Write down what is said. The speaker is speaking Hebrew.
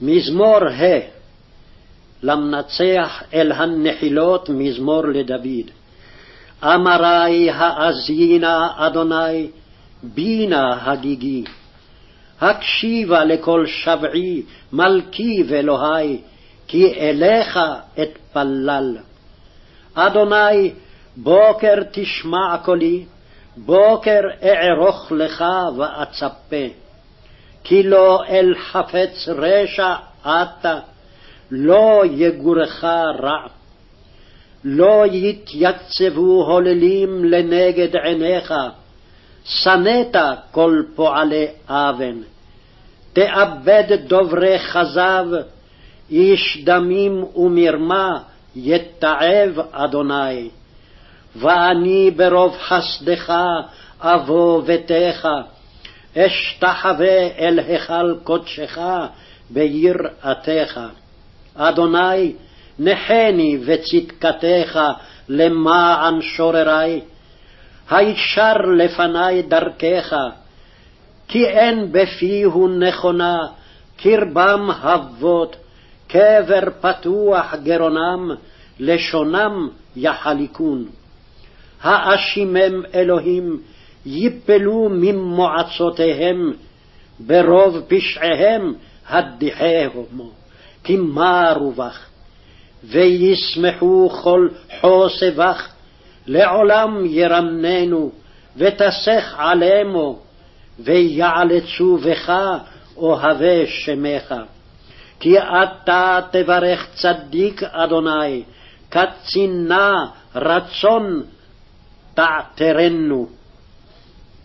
מזמור ה' למנצח אל הנחילות מזמור לדוד. אמרי האזינה אדוני בינה הגיגי. הקשיבה לקול שבעי מלכי ואלוהי כי אליך אתפלל. אדוני בוקר תשמע קולי בוקר אערוך לך ואצפה. כי לא אל חפץ רשע אתה, לא יגורך רע. לא יתייצבו הוללים לנגד עיניך, שנאת כל פועלי אוון. תאבד דוברי כזב, איש דמים ומרמה יתעב אדוני. ואני ברוב חסדך אבוא ביתך, אשתחווה אל היכל קודשך ביראתך. אדוני, נחני וצדקתך למען שוררי, הישר לפני דרכך, כי אין בפיהו נכונה, קרבם אבות, קבר פתוח גרונם, לשונם יחליקון. האשימם אלוהים, יפלו ממועצותיהם, ברוב פשעיהם הדיחהו, כי מרו בך. וישמחו כל חוסבך, לעולם ירננו, ותסך עלמו, ויעלצו בך אוהבי שמך. כי אתה תברך צדיק אדוני, קצינה רצון תעתרנו.